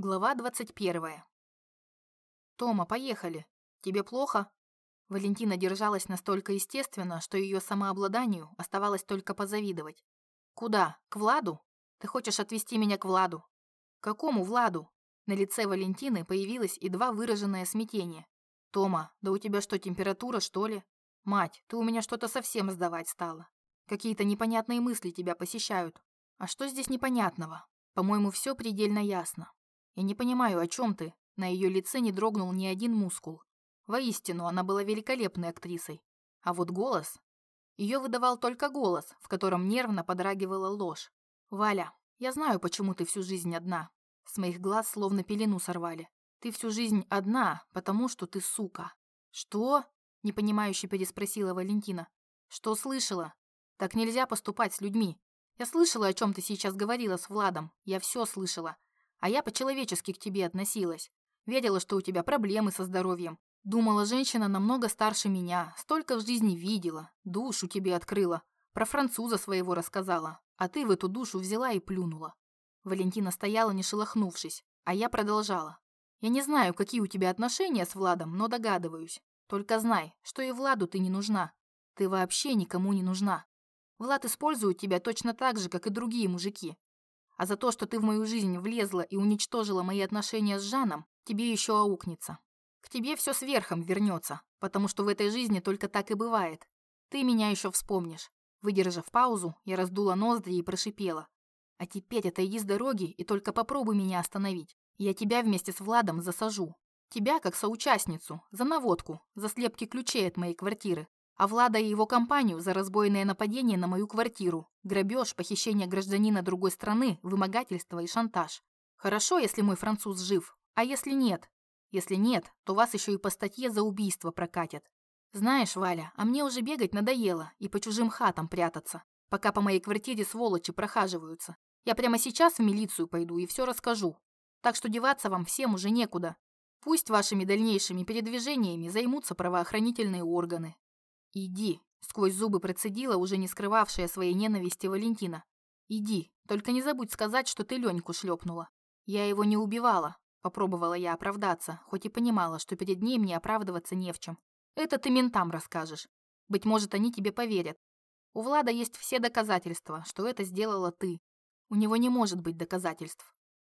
Глава 21. «Тома, поехали. Тебе плохо?» Валентина держалась настолько естественно, что ее самообладанию оставалось только позавидовать. «Куда? К Владу? Ты хочешь отвезти меня к Владу?» «Какому Владу?» На лице Валентины появилось едва выраженное смятение. «Тома, да у тебя что, температура, что ли? Мать, ты у меня что-то совсем сдавать стала. Какие-то непонятные мысли тебя посещают. А что здесь непонятного? По-моему, все предельно ясно. Я не понимаю, о чем ты. На ее лице не дрогнул ни один мускул. Воистину, она была великолепной актрисой. А вот голос... Ее выдавал только голос, в котором нервно подрагивала ложь. «Валя, я знаю, почему ты всю жизнь одна». С моих глаз словно пелену сорвали. «Ты всю жизнь одна, потому что ты сука». «Что?» – непонимающе переспросила Валентина. «Что слышала? Так нельзя поступать с людьми. Я слышала, о чем ты сейчас говорила с Владом. Я все слышала. А я по-человечески к тебе относилась. Верила, что у тебя проблемы со здоровьем. Думала, женщина намного старше меня, столько в жизни видела, душу тебе открыла, про француза своего рассказала, а ты в эту душу взяла и плюнула. Валентина стояла, не шелохнувшись, а я продолжала. Я не знаю, какие у тебя отношения с Владом, но догадываюсь. Только знай, что и Владу ты не нужна. Ты вообще никому не нужна. Влад использует тебя точно так же, как и другие мужики. А за то, что ты в мою жизнь влезла и уничтожила мои отношения с Жаном, тебе еще аукнется. К тебе все сверхом вернется, потому что в этой жизни только так и бывает. Ты меня еще вспомнишь. Выдержав паузу, я раздула ноздри и прошипела. А теперь отойди с дороги и только попробуй меня остановить. Я тебя вместе с Владом засажу. Тебя как соучастницу, за наводку, за слепки ключей от моей квартиры а Влада и его компанию за разбойное нападение на мою квартиру, грабеж, похищение гражданина другой страны, вымогательство и шантаж. Хорошо, если мой француз жив, а если нет? Если нет, то вас еще и по статье за убийство прокатят. Знаешь, Валя, а мне уже бегать надоело и по чужим хатам прятаться, пока по моей квартире сволочи прохаживаются. Я прямо сейчас в милицию пойду и все расскажу. Так что деваться вам всем уже некуда. Пусть вашими дальнейшими передвижениями займутся правоохранительные органы. «Иди», — сквозь зубы процедила, уже не скрывавшая своей ненависти Валентина. «Иди, только не забудь сказать, что ты Леньку шлепнула. Я его не убивала», — попробовала я оправдаться, хоть и понимала, что перед ней мне оправдываться не в чем. «Это ты ментам расскажешь. Быть может, они тебе поверят. У Влада есть все доказательства, что это сделала ты. У него не может быть доказательств.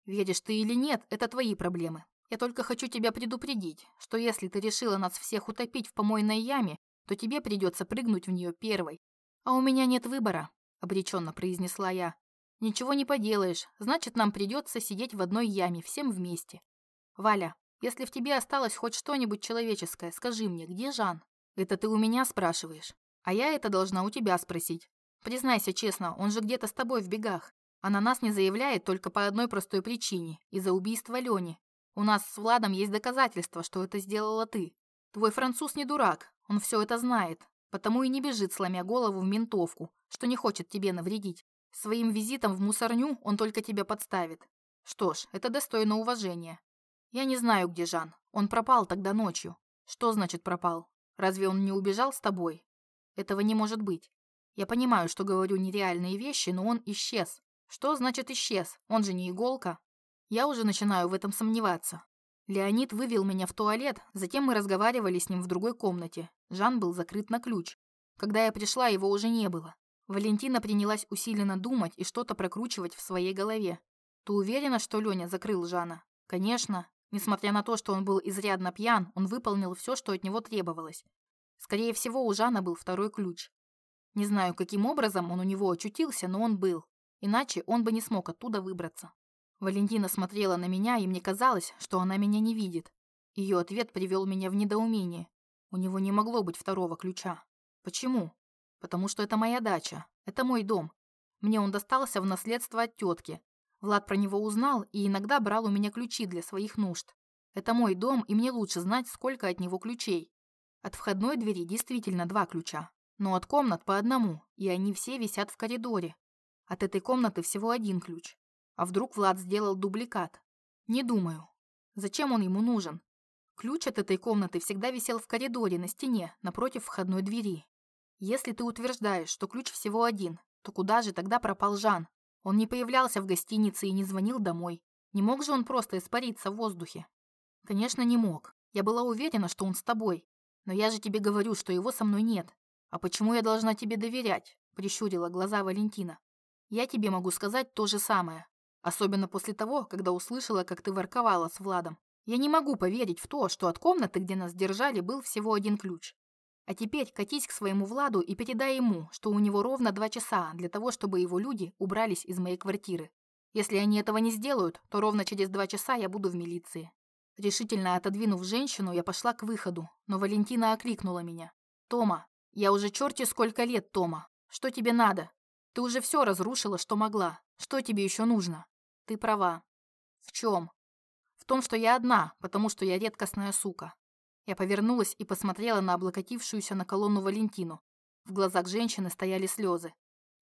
Веришь ты или нет, это твои проблемы. Я только хочу тебя предупредить, что если ты решила нас всех утопить в помойной яме, то тебе придется прыгнуть в нее первой. А у меня нет выбора, обреченно произнесла я. Ничего не поделаешь, значит, нам придется сидеть в одной яме всем вместе. Валя, если в тебе осталось хоть что-нибудь человеческое, скажи мне, где Жан? Это ты у меня спрашиваешь, а я это должна у тебя спросить. Признайся честно, он же где-то с тобой в бегах. А на нас не заявляет только по одной простой причине – из-за убийства Лени. У нас с Владом есть доказательства, что это сделала ты. Твой француз не дурак, он все это знает, потому и не бежит, сломя голову в ментовку, что не хочет тебе навредить. Своим визитом в мусорню он только тебя подставит. Что ж, это достойно уважения. Я не знаю, где Жан. Он пропал тогда ночью. Что значит пропал? Разве он не убежал с тобой? Этого не может быть. Я понимаю, что говорю нереальные вещи, но он исчез. Что значит исчез? Он же не иголка. Я уже начинаю в этом сомневаться. Леонид вывел меня в туалет, затем мы разговаривали с ним в другой комнате. Жан был закрыт на ключ. Когда я пришла, его уже не было. Валентина принялась усиленно думать и что-то прокручивать в своей голове. Ты уверена, что Леня закрыл Жана? Конечно. Несмотря на то, что он был изрядно пьян, он выполнил все, что от него требовалось. Скорее всего, у Жана был второй ключ. Не знаю, каким образом он у него очутился, но он был. Иначе он бы не смог оттуда выбраться. Валентина смотрела на меня, и мне казалось, что она меня не видит. Ее ответ привел меня в недоумение. У него не могло быть второго ключа. Почему? Потому что это моя дача. Это мой дом. Мне он достался в наследство от тетки. Влад про него узнал и иногда брал у меня ключи для своих нужд. Это мой дом, и мне лучше знать, сколько от него ключей. От входной двери действительно два ключа, но от комнат по одному, и они все висят в коридоре. От этой комнаты всего один ключ. А вдруг Влад сделал дубликат? Не думаю. Зачем он ему нужен? Ключ от этой комнаты всегда висел в коридоре на стене, напротив входной двери. Если ты утверждаешь, что ключ всего один, то куда же тогда пропал Жан? Он не появлялся в гостинице и не звонил домой. Не мог же он просто испариться в воздухе? Конечно, не мог. Я была уверена, что он с тобой. Но я же тебе говорю, что его со мной нет. А почему я должна тебе доверять? Прищурила глаза Валентина. Я тебе могу сказать то же самое. Особенно после того, когда услышала, как ты ворковала с Владом. Я не могу поверить в то, что от комнаты, где нас держали, был всего один ключ. А теперь катись к своему Владу и передай ему, что у него ровно два часа для того, чтобы его люди убрались из моей квартиры. Если они этого не сделают, то ровно через два часа я буду в милиции. Решительно отодвинув женщину, я пошла к выходу, но Валентина окликнула меня. «Тома, я уже черти сколько лет, Тома. Что тебе надо? Ты уже все разрушила, что могла. Что тебе еще нужно?» «Ты права». «В чем?» «В том, что я одна, потому что я редкостная сука». Я повернулась и посмотрела на облокотившуюся на колонну Валентину. В глазах женщины стояли слезы.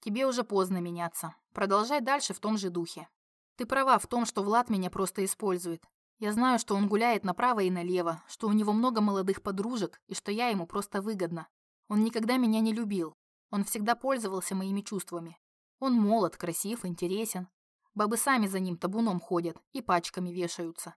Тебе уже поздно меняться. Продолжай дальше в том же духе. Ты права в том, что Влад меня просто использует. Я знаю, что он гуляет направо и налево, что у него много молодых подружек и что я ему просто выгодна. Он никогда меня не любил. Он всегда пользовался моими чувствами. Он молод, красив, интересен. Бабы сами за ним табуном ходят и пачками вешаются.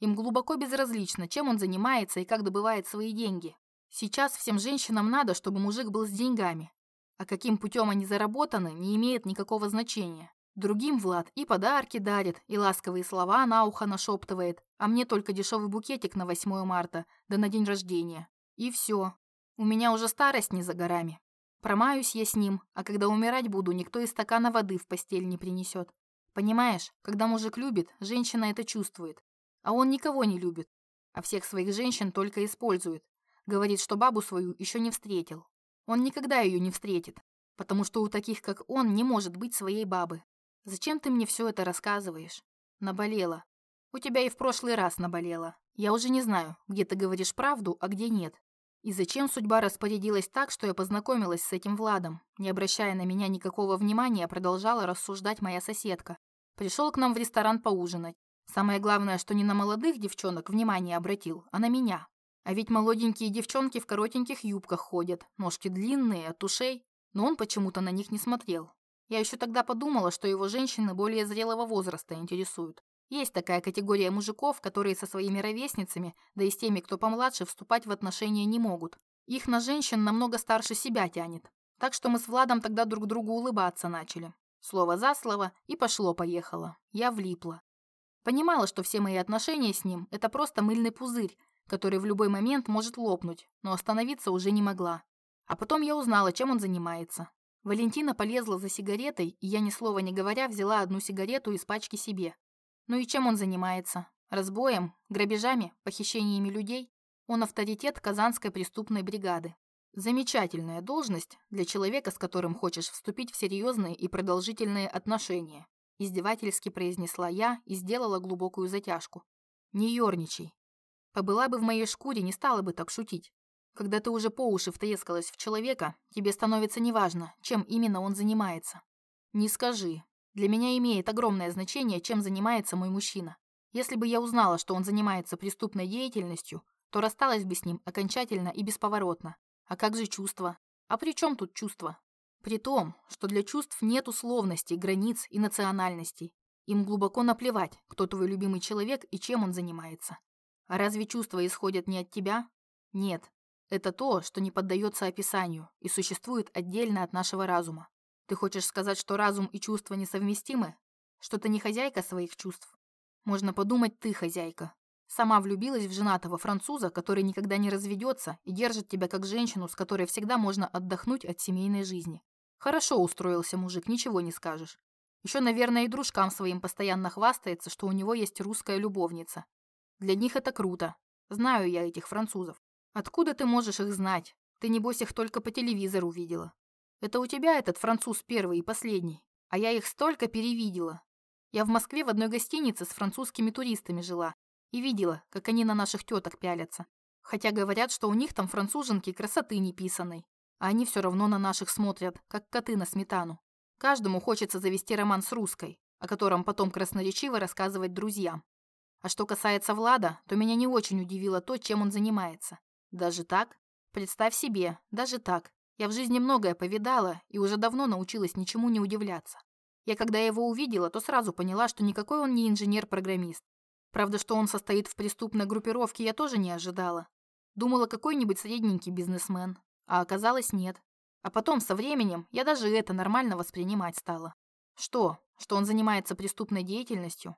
Им глубоко безразлично, чем он занимается и как добывает свои деньги. Сейчас всем женщинам надо, чтобы мужик был с деньгами, а каким путем они заработаны, не имеет никакого значения. Другим Влад и подарки дарит, и ласковые слова на ухо нашептывает, а мне только дешевый букетик на 8 марта, да на день рождения. И все. У меня уже старость не за горами. Промаюсь я с ним, а когда умирать буду, никто и стакана воды в постель не принесет. Понимаешь, когда мужик любит, женщина это чувствует. А он никого не любит, а всех своих женщин только использует. Говорит, что бабу свою еще не встретил. Он никогда ее не встретит, потому что у таких, как он, не может быть своей бабы. Зачем ты мне все это рассказываешь? Наболела. У тебя и в прошлый раз наболела. Я уже не знаю, где ты говоришь правду, а где нет. И зачем судьба распорядилась так, что я познакомилась с этим Владом? Не обращая на меня никакого внимания, продолжала рассуждать моя соседка. Пришел к нам в ресторан поужинать. Самое главное, что не на молодых девчонок внимание обратил, а на меня. А ведь молоденькие девчонки в коротеньких юбках ходят, ножки длинные, от ушей, но он почему-то на них не смотрел. Я еще тогда подумала, что его женщины более зрелого возраста интересуют. Есть такая категория мужиков, которые со своими ровесницами, да и с теми, кто помладше, вступать в отношения не могут. Их на женщин намного старше себя тянет. Так что мы с Владом тогда друг другу улыбаться начали. Слово за слово, и пошло-поехало. Я влипла. Понимала, что все мои отношения с ним – это просто мыльный пузырь, который в любой момент может лопнуть, но остановиться уже не могла. А потом я узнала, чем он занимается. Валентина полезла за сигаретой, и я ни слова не говоря взяла одну сигарету из пачки себе. Ну и чем он занимается? Разбоем, грабежами, похищениями людей? Он авторитет Казанской преступной бригады. Замечательная должность для человека, с которым хочешь вступить в серьезные и продолжительные отношения. Издевательски произнесла я и сделала глубокую затяжку. Не ерничай. Побыла бы в моей шкуре, не стала бы так шутить. Когда ты уже по уши втрескалась в человека, тебе становится неважно, чем именно он занимается. Не скажи. Для меня имеет огромное значение, чем занимается мой мужчина. Если бы я узнала, что он занимается преступной деятельностью, то рассталась бы с ним окончательно и бесповоротно. А как же чувства? А при чем тут чувства? При том, что для чувств нет условностей, границ и национальностей. Им глубоко наплевать, кто твой любимый человек и чем он занимается. А разве чувства исходят не от тебя? Нет. Это то, что не поддается описанию и существует отдельно от нашего разума. Ты хочешь сказать, что разум и чувства несовместимы? Что ты не хозяйка своих чувств? Можно подумать, ты хозяйка. Сама влюбилась в женатого француза, который никогда не разведется и держит тебя как женщину, с которой всегда можно отдохнуть от семейной жизни. Хорошо устроился мужик, ничего не скажешь. Еще, наверное, и дружкам своим постоянно хвастается, что у него есть русская любовница, для них это круто. Знаю я этих французов. Откуда ты можешь их знать? Ты, небось, их только по телевизору видела. Это у тебя этот француз первый и последний. А я их столько перевидела. Я в Москве в одной гостинице с французскими туристами жила и видела, как они на наших теток пялятся. Хотя говорят, что у них там француженки красоты не писаной. А они все равно на наших смотрят, как коты на сметану. Каждому хочется завести роман с русской, о котором потом красноречиво рассказывать друзьям. А что касается Влада, то меня не очень удивило то, чем он занимается. Даже так? Представь себе, даже так. Я в жизни многое повидала и уже давно научилась ничему не удивляться. Я когда его увидела, то сразу поняла, что никакой он не инженер-программист. Правда, что он состоит в преступной группировке, я тоже не ожидала. Думала, какой-нибудь средненький бизнесмен. А оказалось, нет. А потом, со временем, я даже это нормально воспринимать стала. Что? Что он занимается преступной деятельностью?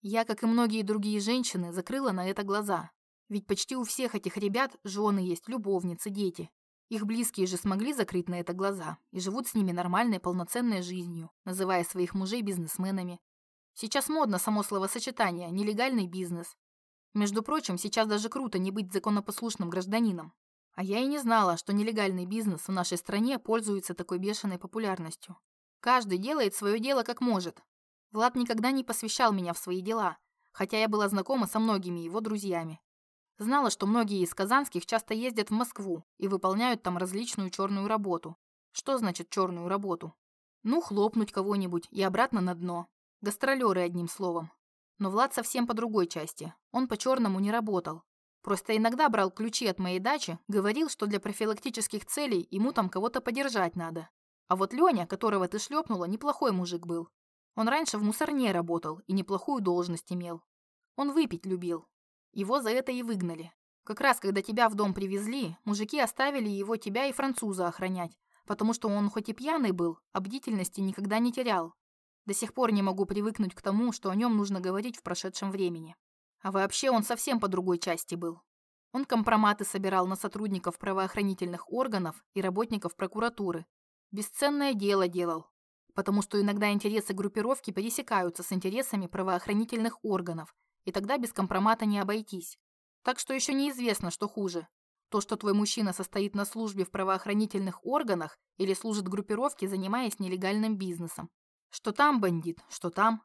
Я, как и многие другие женщины, закрыла на это глаза. Ведь почти у всех этих ребят жены есть, любовницы, дети. Их близкие же смогли закрыть на это глаза и живут с ними нормальной, полноценной жизнью, называя своих мужей бизнесменами. Сейчас модно само словосочетание «нелегальный бизнес». Между прочим, сейчас даже круто не быть законопослушным гражданином. А я и не знала, что нелегальный бизнес в нашей стране пользуется такой бешеной популярностью. Каждый делает свое дело как может. Влад никогда не посвящал меня в свои дела, хотя я была знакома со многими его друзьями. Знала, что многие из казанских часто ездят в Москву и выполняют там различную черную работу. Что значит черную работу? Ну, хлопнуть кого-нибудь и обратно на дно. Гастролеры, одним словом. Но Влад совсем по другой части. Он по черному не работал. Просто иногда брал ключи от моей дачи, говорил, что для профилактических целей ему там кого-то подержать надо. А вот Леня, которого ты шлепнула, неплохой мужик был. Он раньше в мусорне работал и неплохую должность имел. Он выпить любил. Его за это и выгнали. Как раз когда тебя в дом привезли, мужики оставили его тебя и француза охранять, потому что он хоть и пьяный был, а бдительности никогда не терял. До сих пор не могу привыкнуть к тому, что о нем нужно говорить в прошедшем времени. А вообще он совсем по другой части был. Он компроматы собирал на сотрудников правоохранительных органов и работников прокуратуры. Бесценное дело делал, потому что иногда интересы группировки пересекаются с интересами правоохранительных органов, и тогда без компромата не обойтись. Так что еще неизвестно, что хуже. То, что твой мужчина состоит на службе в правоохранительных органах или служит группировке, занимаясь нелегальным бизнесом. Что там бандит, что там.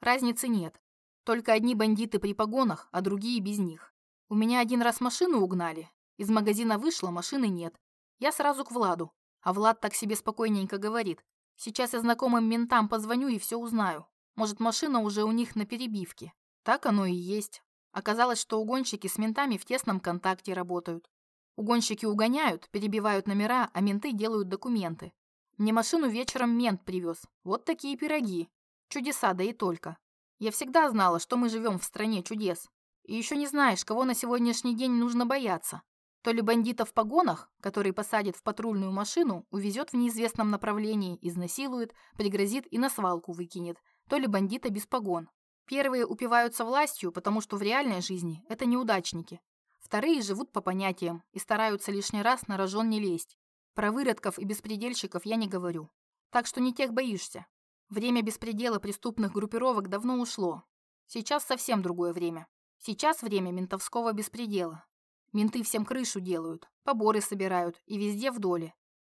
Разницы нет. Только одни бандиты при погонах, а другие без них. У меня один раз машину угнали. Из магазина вышла, машины нет. Я сразу к Владу. А Влад так себе спокойненько говорит. Сейчас я знакомым ментам позвоню и все узнаю. Может, машина уже у них на перебивке. Так оно и есть. Оказалось, что угонщики с ментами в тесном контакте работают. Угонщики угоняют, перебивают номера, а менты делают документы. Мне машину вечером мент привез. Вот такие пироги. Чудеса, да и только. Я всегда знала, что мы живем в стране чудес. И еще не знаешь, кого на сегодняшний день нужно бояться. То ли бандита в погонах, который посадит в патрульную машину, увезет в неизвестном направлении, изнасилует, пригрозит и на свалку выкинет, то ли бандита без погон. Первые упиваются властью, потому что в реальной жизни это неудачники. Вторые живут по понятиям и стараются лишний раз на рожон не лезть. Про выродков и беспредельщиков я не говорю. Так что не тех боишься. Время беспредела преступных группировок давно ушло. Сейчас совсем другое время. Сейчас время ментовского беспредела. Менты всем крышу делают, поборы собирают и везде в доле.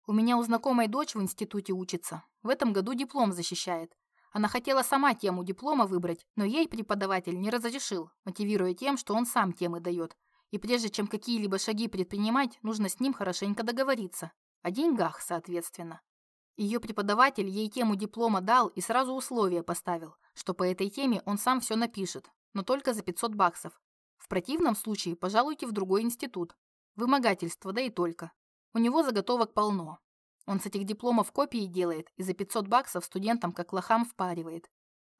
У меня у знакомой дочь в институте учится. В этом году диплом защищает. Она хотела сама тему диплома выбрать, но ей преподаватель не разрешил, мотивируя тем, что он сам темы дает. И прежде чем какие-либо шаги предпринимать, нужно с ним хорошенько договориться. О деньгах, соответственно. Ее преподаватель ей тему диплома дал и сразу условия поставил, что по этой теме он сам все напишет, но только за 500 баксов. В противном случае пожалуйте в другой институт. Вымогательство, да и только. У него заготовок полно. Он с этих дипломов копии делает и за 500 баксов студентам как лохам впаривает.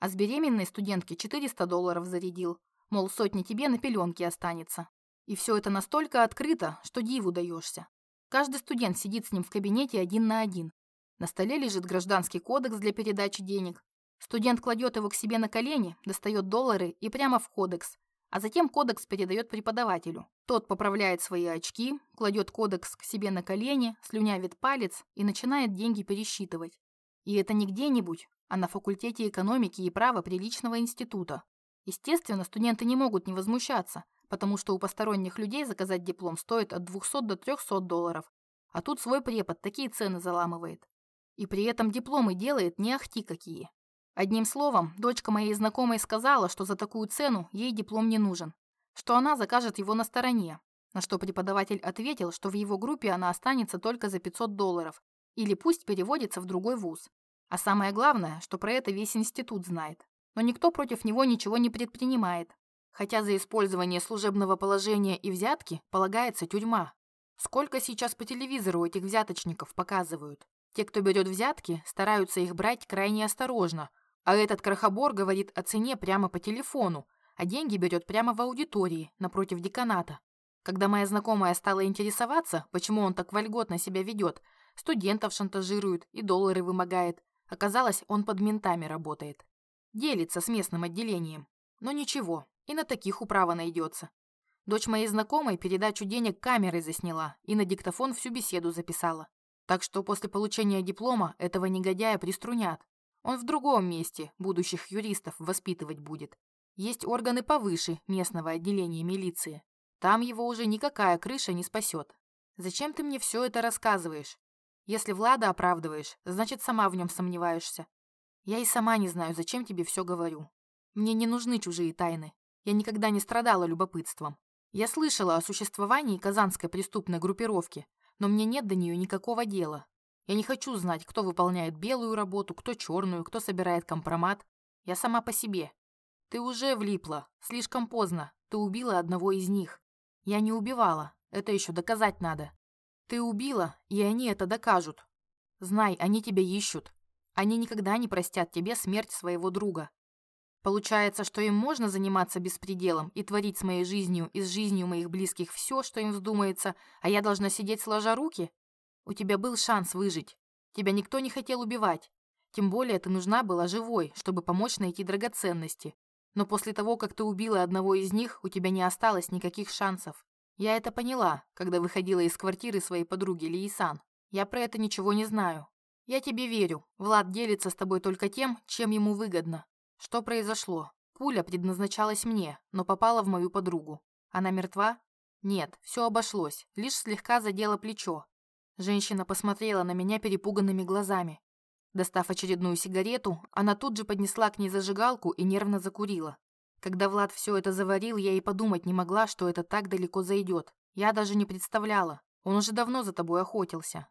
А с беременной студентки 400 долларов зарядил. Мол, сотни тебе на пеленке останется. И все это настолько открыто, что диву даешься. Каждый студент сидит с ним в кабинете один на один, на столе лежит гражданский кодекс для передачи денег. Студент кладет его к себе на колени, достает доллары и прямо в кодекс, а затем кодекс передает преподавателю. Тот поправляет свои очки, кладет кодекс к себе на колени, слюнявит палец и начинает деньги пересчитывать. И это не где-нибудь, а на факультете экономики и права приличного института. Естественно, студенты не могут не возмущаться, потому что у посторонних людей заказать диплом стоит от 200 до 300 долларов, а тут свой препод такие цены заламывает. И при этом дипломы делает не ахти какие. Одним словом, дочка моей знакомой сказала, что за такую цену ей диплом не нужен, что она закажет его на стороне, на что преподаватель ответил, что в его группе она останется только за 500 долларов, или пусть переводится в другой вуз. А самое главное, что про это весь институт знает. Но никто против него ничего не предпринимает. Хотя за использование служебного положения и взятки полагается тюрьма. Сколько сейчас по телевизору этих взяточников показывают? Те, кто берет взятки, стараются их брать крайне осторожно, а этот крохобор говорит о цене прямо по телефону, а деньги берет прямо в аудитории, напротив деканата. Когда моя знакомая стала интересоваться, почему он так вольготно себя ведет, студентов шантажирует и доллары вымогает, оказалось, он под ментами работает. Делится с местным отделением. Но ничего, и на таких управа найдется. Дочь моей знакомой передачу денег камерой засняла и на диктофон всю беседу записала. Так что после получения диплома этого негодяя приструнят. Он в другом месте будущих юристов воспитывать будет. Есть органы повыше местного отделения милиции. Там его уже никакая крыша не спасет. Зачем ты мне все это рассказываешь? Если Влада оправдываешь, значит, сама в нем сомневаешься. Я и сама не знаю, зачем тебе все говорю. Мне не нужны чужие тайны. Я никогда не страдала любопытством. Я слышала о существовании казанской преступной группировки, но мне нет до нее никакого дела. Я не хочу знать, кто выполняет белую работу, кто черную, кто собирает компромат. Я сама по себе. Ты уже влипла. Слишком поздно. Ты убила одного из них. Я не убивала. Это еще доказать надо. Ты убила, и они это докажут. Знай, они тебя ищут. Они никогда не простят тебе смерть своего друга. Получается, что им можно заниматься беспределом и творить с моей жизнью и с жизнью моих близких все, что им вздумается, а я должна сидеть сложа руки? У тебя был шанс выжить. Тебя никто не хотел убивать. Тем более ты нужна была живой, чтобы помочь найти драгоценности. Но после того, как ты убила одного из них, у тебя не осталось никаких шансов. Я это поняла, когда выходила из квартиры своей подруги Лиисан. Я про это ничего не знаю. Я тебе верю. Влад делится с тобой только тем, чем ему выгодно. Что произошло? Пуля предназначалась мне, но попала в мою подругу. Она мертва? Нет, все обошлось, лишь слегка задело плечо. Женщина посмотрела на меня перепуганными глазами. Достав очередную сигарету, она тут же поднесла к ней зажигалку и нервно закурила. Когда Влад все это заварил, я и подумать не могла, что это так далеко зайдет. Я даже не представляла. Он уже давно за тобой охотился.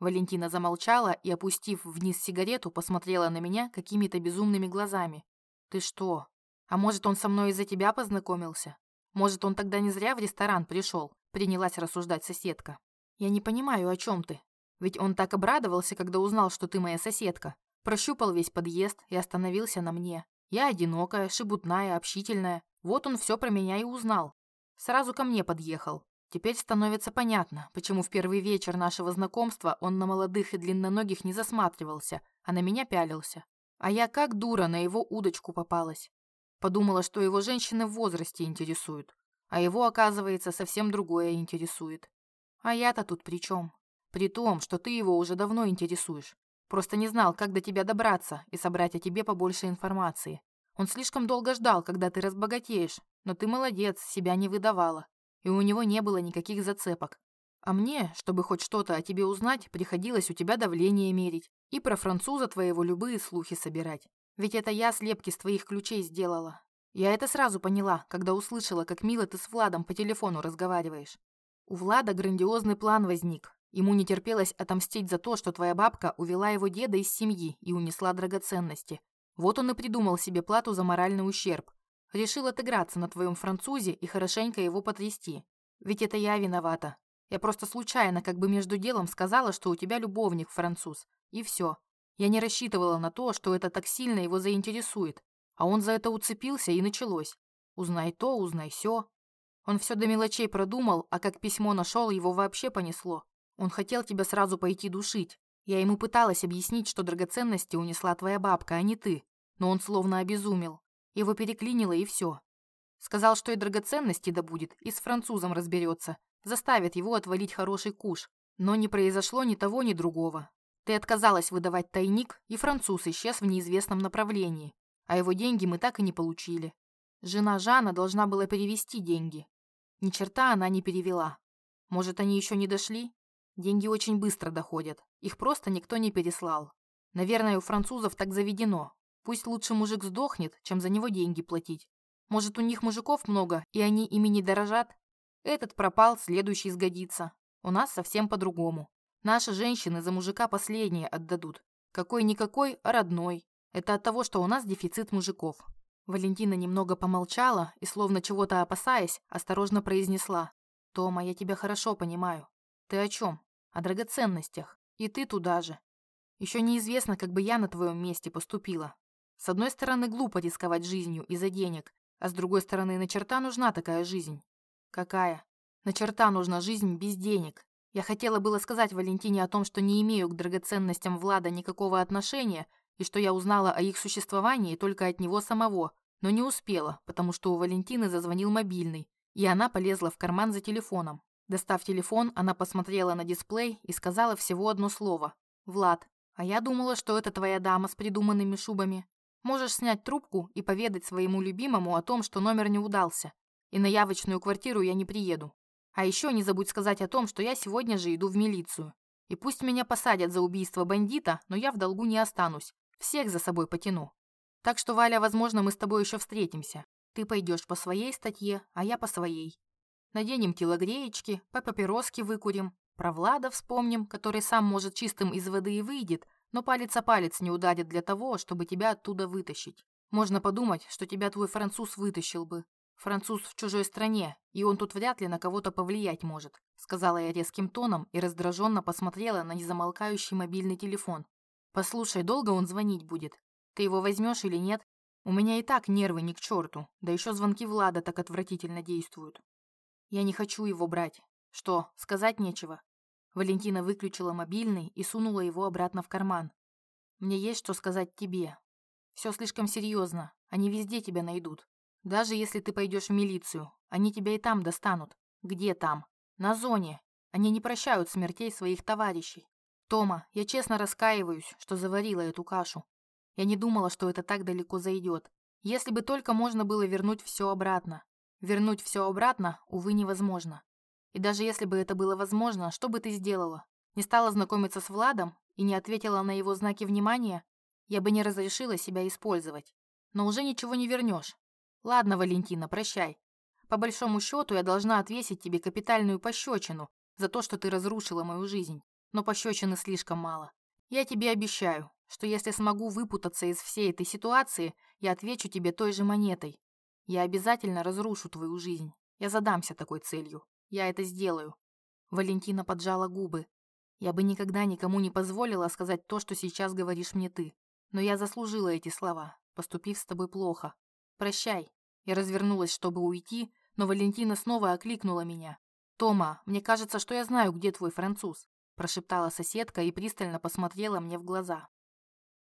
Валентина замолчала и, опустив вниз сигарету, посмотрела на меня какими-то безумными глазами. «Ты что? А может, он со мной из-за тебя познакомился? Может, он тогда не зря в ресторан пришел?» Принялась рассуждать соседка. «Я не понимаю, о чем ты. Ведь он так обрадовался, когда узнал, что ты моя соседка. Прощупал весь подъезд и остановился на мне. Я одинокая, шебутная, общительная. Вот он все про меня и узнал. Сразу ко мне подъехал. Теперь становится понятно, почему в первый вечер нашего знакомства он на молодых и длинноногих не засматривался, а на меня пялился. А я как дура на его удочку попалась. Подумала, что его женщины в возрасте интересуют, а его, оказывается, совсем другое интересует. А я-то тут при чем? При том, что ты его уже давно интересуешь. Просто не знал, как до тебя добраться и собрать о тебе побольше информации. Он слишком долго ждал, когда ты разбогатеешь, но ты молодец, себя не выдавала. И у него не было никаких зацепок. А мне, чтобы хоть что-то о тебе узнать, приходилось у тебя давление мерить и про француза твоего любые слухи собирать. Ведь это я слепки с твоих ключей сделала. Я это сразу поняла, когда услышала, как мило ты с Владом по телефону разговариваешь. У Влада грандиозный план возник. Ему не терпелось отомстить за то, что твоя бабка увела его деда из семьи и унесла драгоценности. Вот он и придумал себе плату за моральный ущерб. Решил отыграться на твоем французе и хорошенько его потрясти. Ведь это я виновата. Я просто случайно, как бы между делом, сказала, что у тебя любовник француз. И все. Я не рассчитывала на то, что это так сильно его заинтересует. А он за это уцепился, и началось. Узнай то, узнай все. Он все до мелочей продумал, а как письмо нашел, его вообще понесло. Он хотел тебя сразу пойти душить. Я ему пыталась объяснить, что драгоценности унесла твоя бабка, а не ты. Но он словно обезумел. Его переклинило, и все. Сказал, что и драгоценности добудет, и с французом разберется заставит его отвалить хороший куш. Но не произошло ни того, ни другого. Ты отказалась выдавать тайник, и француз исчез в неизвестном направлении, а его деньги мы так и не получили. Жена Жана должна была перевести деньги. Ни черта она не перевела. Может, они еще не дошли? Деньги очень быстро доходят. Их просто никто не переслал. Наверное, у французов так заведено. Пусть лучше мужик сдохнет, чем за него деньги платить. Может, у них мужиков много, и они ими не дорожат? Этот пропал, следующий сгодится. У нас совсем по-другому. Наши женщины за мужика последние отдадут. Какой-никакой, а родной. Это от того, что у нас дефицит мужиков. Валентина немного помолчала и, словно чего-то опасаясь, осторожно произнесла. «Тома, я тебя хорошо понимаю. Ты о чем? О драгоценностях. И ты туда же. Еще неизвестно, как бы я на твоем месте поступила. С одной стороны, глупо рисковать жизнью из-за денег, а с другой стороны, на черта нужна такая жизнь. Какая? На черта нужна жизнь без денег. Я хотела было сказать Валентине о том, что не имею к драгоценностям Влада никакого отношения и что я узнала о их существовании только от него самого, но не успела, потому что у Валентины зазвонил мобильный, и она полезла в карман за телефоном. Достав телефон, она посмотрела на дисплей и сказала всего одно слово. «Влад, а я думала, что это твоя дама с придуманными шубами. Можешь снять трубку и поведать своему любимому о том, что номер не удался, и на явочную квартиру я не приеду. А еще не забудь сказать о том, что я сегодня же иду в милицию. И пусть меня посадят за убийство бандита, но я в долгу не останусь. Всех за собой потяну. Так что, Валя, возможно, мы с тобой еще встретимся. Ты пойдешь по своей статье, а я по своей. Наденем телогреечки, по папироски выкурим, про Влада вспомним, который сам, может, чистым из воды и выйдет, но палец о палец не ударит для того, чтобы тебя оттуда вытащить. Можно подумать, что тебя твой француз вытащил бы. Француз в чужой стране, и он тут вряд ли на кого-то повлиять может», сказала я резким тоном и раздраженно посмотрела на незамолкающий мобильный телефон. «Послушай, долго он звонить будет? Ты его возьмешь или нет? У меня и так нервы ни к черту, да еще звонки Влада так отвратительно действуют. Я не хочу его брать. Что, сказать нечего? Валентина выключила мобильный и сунула его обратно в карман. Мне есть что сказать тебе. Все слишком серьезно. Они везде тебя найдут. Даже если ты пойдешь в милицию, они тебя и там достанут. Где там? На зоне. Они не прощают смертей своих товарищей. Тома, я честно раскаиваюсь, что заварила эту кашу. Я не думала, что это так далеко зайдет. Если бы только можно было вернуть все обратно. Вернуть все обратно, увы, невозможно. И даже если бы это было возможно, что бы ты сделала? Не стала знакомиться с Владом и не ответила на его знаки внимания? Я бы не разрешила себя использовать. Но уже ничего не вернешь. Ладно, Валентина, прощай. По большому счету я должна отвесить тебе капитальную пощечину за то, что ты разрушила мою жизнь. Но пощечины слишком мало. Я тебе обещаю, что если смогу выпутаться из всей этой ситуации, я отвечу тебе той же монетой. Я обязательно разрушу твою жизнь. Я задамся такой целью. Я это сделаю. Валентина поджала губы. Я бы никогда никому не позволила сказать то, что сейчас говоришь мне ты. Но я заслужила эти слова, поступив с тобой плохо. Прощай. Я развернулась, чтобы уйти, но Валентина снова окликнула меня. «Тома, мне кажется, что я знаю, где твой француз», прошептала соседка и пристально посмотрела мне в глаза.